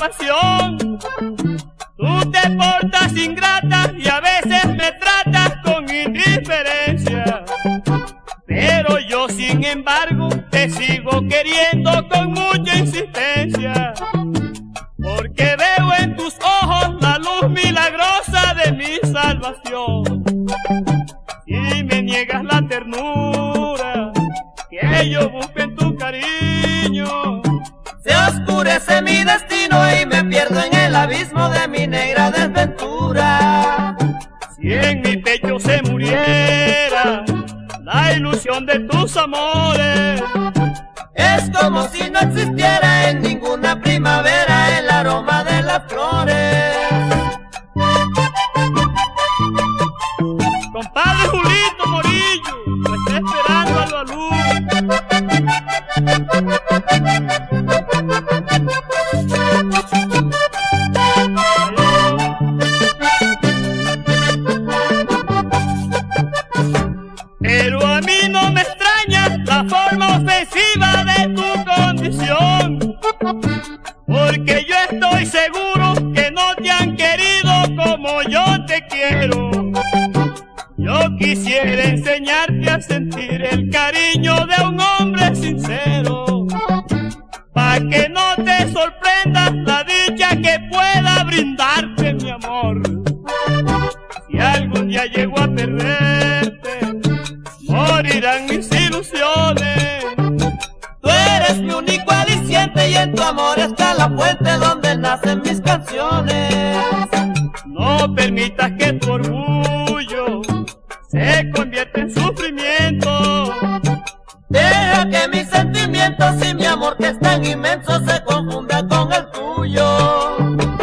pasión. Tú te portas ingrata y a veces me tratas con indiferencia. Pero yo sin embargo te sigo queriendo con mucha insistencia. Porque veo en tus ojos la luz milagrosa de mi salvación. Y me niegas la ternura que yo busco en tu cariño. Se oscurece mi destino y me pierdo en el abismo de mi negra desventura. Si en mi pecho se muriera la ilusión de tus amores, es como si no existiera Pero a mí no me extraña la forma ofensiva de tu condición, porque yo estoy seguro que no te han querido como yo te quiero. Yo quisiera enseñarte a sentir el cariño de un hombre sincero, para que no te sorprenda la dicha que pueda brindarte mi amor. Si algún día llego a perderte, la fuente donde nacen mis canciones. No permitas que tu orgullo se convierta en sufrimiento. Deja que mis sentimientos y mi amor que es tan inmenso se confundan con el tuyo.